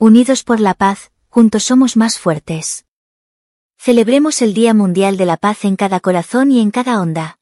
Unidos por la paz, juntos somos más fuertes. Celebremos el Día Mundial de la Paz en cada corazón y en cada onda.